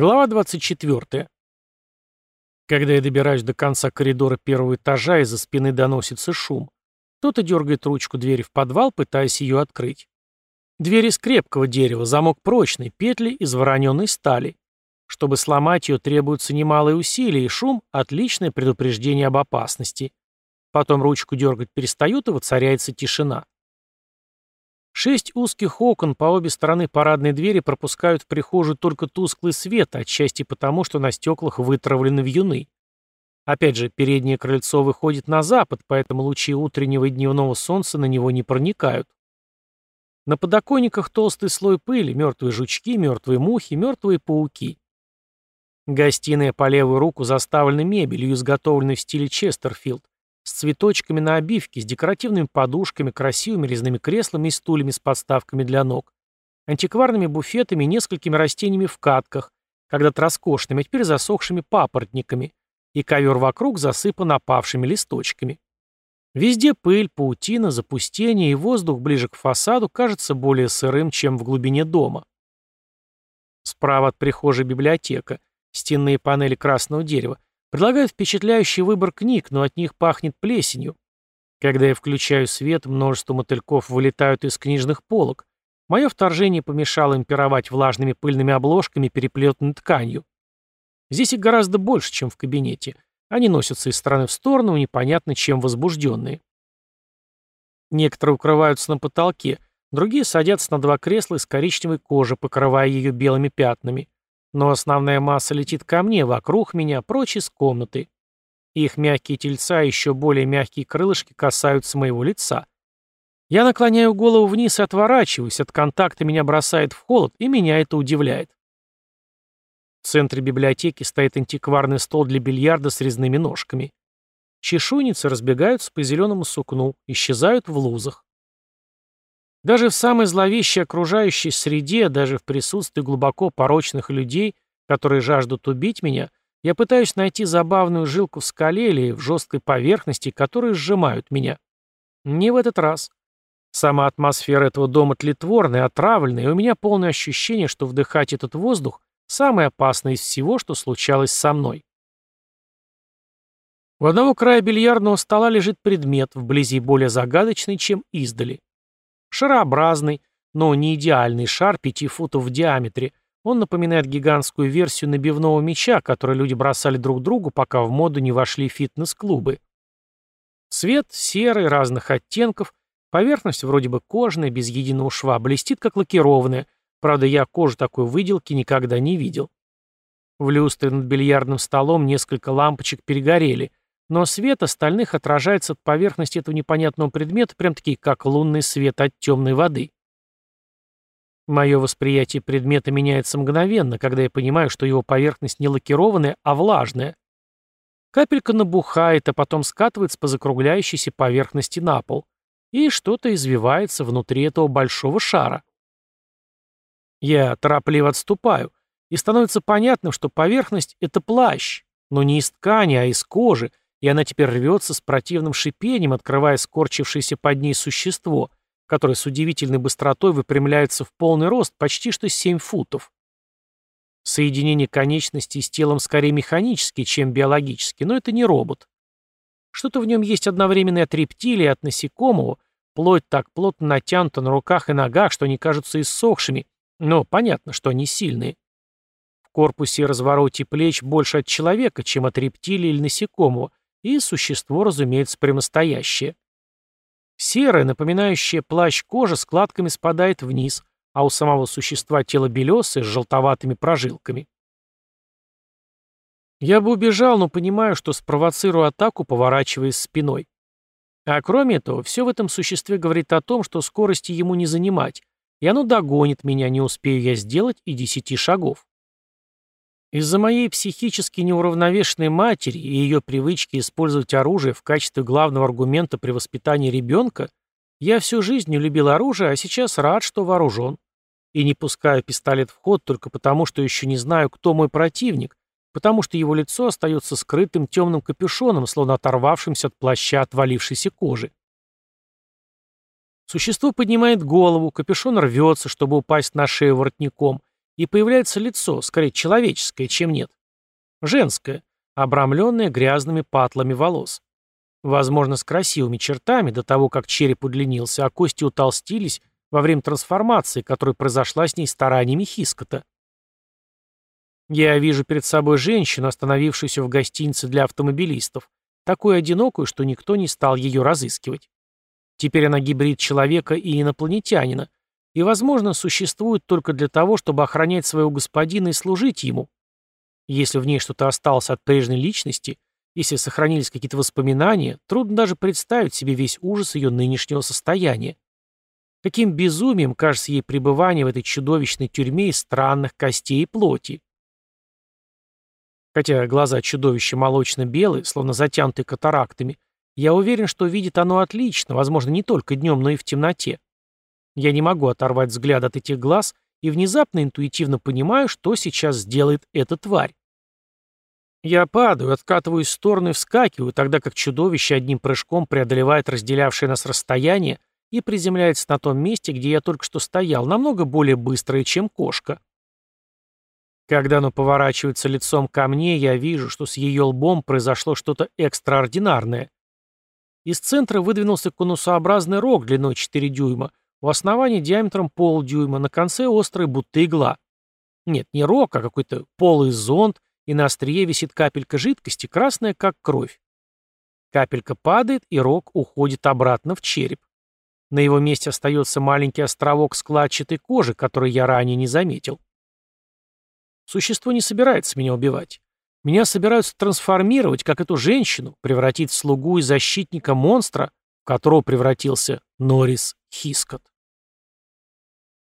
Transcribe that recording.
Глава 24. Когда я добираюсь до конца коридора первого этажа, из-за спины доносится шум. Кто-то дергает ручку двери в подвал, пытаясь ее открыть. Дверь из крепкого дерева, замок прочный, петли из вороненной стали. Чтобы сломать ее, требуются немалые усилия, и шум – отличное предупреждение об опасности. Потом ручку дергать перестают, и воцаряется тишина. Шесть узких окон по обе стороны парадной двери пропускают в прихожую только тусклый свет, отчасти потому, что на стеклах вытравлены вьюны. Опять же, переднее крыльцо выходит на запад, поэтому лучи утреннего и дневного солнца на него не проникают. На подоконниках толстый слой пыли, мертвые жучки, мертвые мухи, мертвые пауки. Гостиная по левую руку заставлена мебелью, изготовленной в стиле Честерфилд, с цветочками на обивке, с декоративными подушками, красивыми резными креслами и стульями с подставками для ног, антикварными буфетами и несколькими растениями в катках, когда-то роскошными, а теперь засохшими папоротниками, и ковер вокруг засыпан опавшими листочками. Везде пыль, паутина, запустение, и воздух ближе к фасаду кажется более сырым, чем в глубине дома. Справа от прихожей библиотека, стенные панели красного дерева, Предлагают впечатляющий выбор книг, но от них пахнет плесенью. Когда я включаю свет, множество мотыльков вылетают из книжных полок. Мое вторжение помешало им пировать влажными пыльными обложками, переплетенной тканью. Здесь их гораздо больше, чем в кабинете. Они носятся из стороны в сторону, непонятно чем возбужденные. Некоторые укрываются на потолке, другие садятся на два кресла из коричневой кожи, покрывая ее белыми пятнами. Но основная масса летит ко мне, вокруг меня, прочь из комнаты. Их мягкие тельца и еще более мягкие крылышки касаются моего лица. Я наклоняю голову вниз и отворачиваюсь, от контакта меня бросает в холод, и меня это удивляет. В центре библиотеки стоит антикварный стол для бильярда с резными ножками. Чешуйницы разбегаются по зеленому сукну, исчезают в лузах. Даже в самой зловещей окружающей среде, даже в присутствии глубоко порочных людей, которые жаждут убить меня, я пытаюсь найти забавную жилку в скале или в жесткой поверхности, которые сжимают меня. Не в этот раз. Сама атмосфера этого дома тлетворная, отравленная, и у меня полное ощущение, что вдыхать этот воздух – самое опасное из всего, что случалось со мной. У одного края бильярдного стола лежит предмет, вблизи более загадочный, чем издали. Шарообразный, но не идеальный шар пяти футов в диаметре. Он напоминает гигантскую версию набивного мяча, который люди бросали друг другу, пока в моду не вошли фитнес-клубы. Цвет серый, разных оттенков, поверхность вроде бы кожаная, без единого шва, блестит как лакированная, правда я кожу такой выделки никогда не видел. В люстре над бильярдным столом несколько лампочек перегорели, но свет остальных отражается от поверхности этого непонятного предмета, прям-таки как лунный свет от темной воды. Мое восприятие предмета меняется мгновенно, когда я понимаю, что его поверхность не лакированная, а влажная. Капелька набухает, а потом скатывается по закругляющейся поверхности на пол. И что-то извивается внутри этого большого шара. Я торопливо отступаю, и становится понятным, что поверхность — это плащ, но не из ткани, а из кожи, и она теперь рвется с противным шипением, открывая скорчившееся под ней существо, которое с удивительной быстротой выпрямляется в полный рост, почти что 7 футов. Соединение конечностей с телом скорее механические, чем биологические, но это не робот. Что-то в нем есть одновременно от рептилии, от насекомого, плоть так плотно натянута на руках и ногах, что они кажутся иссохшими, но понятно, что они сильные. В корпусе и развороте плеч больше от человека, чем от рептилии или насекомого, и существо, разумеется, прямостоящее. Серое, напоминающее плащ кожа, складками спадает вниз, а у самого существа тело белесое с желтоватыми прожилками. Я бы убежал, но понимаю, что спровоцирую атаку, поворачиваясь спиной. А кроме этого, все в этом существе говорит о том, что скорости ему не занимать, и оно догонит меня, не успею я сделать и десяти шагов. Из-за моей психически неуравновешенной матери и ее привычки использовать оружие в качестве главного аргумента при воспитании ребенка, я всю жизнь не любил оружие, а сейчас рад, что вооружен. И не пускаю пистолет в ход только потому, что еще не знаю, кто мой противник, потому что его лицо остается скрытым темным капюшоном, словно оторвавшимся от плаща отвалившейся кожи. Существо поднимает голову, капюшон рвется, чтобы упасть на шею воротником, и появляется лицо, скорее человеческое, чем нет. Женское, обрамленное грязными патлами волос. Возможно, с красивыми чертами до того, как череп удлинился, а кости утолстились во время трансформации, которая произошла с ней стараниями Хискота. Я вижу перед собой женщину, остановившуюся в гостинице для автомобилистов, такую одинокую, что никто не стал ее разыскивать. Теперь она гибрид человека и инопланетянина, и, возможно, существует только для того, чтобы охранять своего господина и служить ему. Если в ней что-то осталось от прежней личности, если сохранились какие-то воспоминания, трудно даже представить себе весь ужас ее нынешнего состояния. Каким безумием кажется ей пребывание в этой чудовищной тюрьме из странных костей и плоти. Хотя глаза чудовища молочно-белые, словно затянутые катарактами, я уверен, что видит оно отлично, возможно, не только днем, но и в темноте. Я не могу оторвать взгляд от этих глаз и внезапно интуитивно понимаю, что сейчас сделает эта тварь. Я падаю, откатываюсь в сторону вскакиваю, тогда как чудовище одним прыжком преодолевает разделявшее нас расстояние и приземляется на том месте, где я только что стоял, намного более быстрое, чем кошка. Когда оно поворачивается лицом ко мне, я вижу, что с ее лбом произошло что-то экстраординарное. Из центра выдвинулся конусообразный рог длиной 4 дюйма, у основания диаметром полдюйма, на конце острая будто игла. Нет, не рог, а какой-то полый зонд, и на острие висит капелька жидкости, красная, как кровь. Капелька падает, и рог уходит обратно в череп. На его месте остается маленький островок складчатой кожи, который я ранее не заметил. Существо не собирается меня убивать. Меня собираются трансформировать, как эту женщину, превратить в слугу и защитника монстра, в которого превратился Норрис Хискот.